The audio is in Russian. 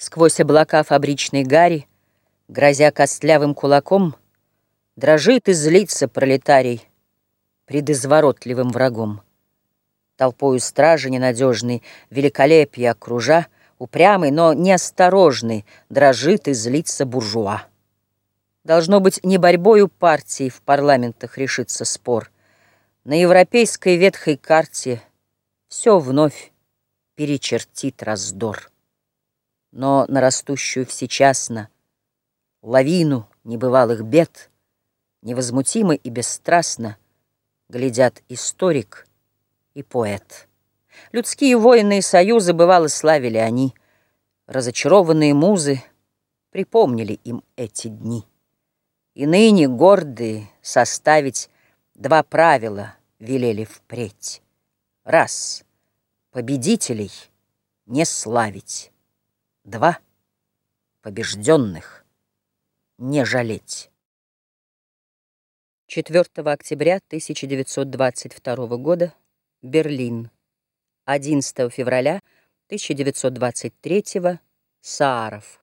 Сквозь облака фабричной гари, Грозя костлявым кулаком, Дрожит и злится пролетарий Пред изворотливым врагом. Толпою стражи ненадежный, Великолепие окружа, Упрямый, но неосторожный, Дрожит и злится буржуа. Должно быть, не борьбою партий В парламентах решится спор. На европейской ветхой карте Все вновь перечертит раздор но на растущую всечасно Лавину небывалых бед Невозмутимо и бесстрастно Глядят историк и поэт. Людские военные союзы Бывало славили они. Разочарованные музы Припомнили им эти дни. И ныне гордые составить Два правила велели впредь. Раз — победителей не славить. Два. Побежденных не жалеть. 4 октября 1922 года. Берлин. 11 февраля 1923 Сааров.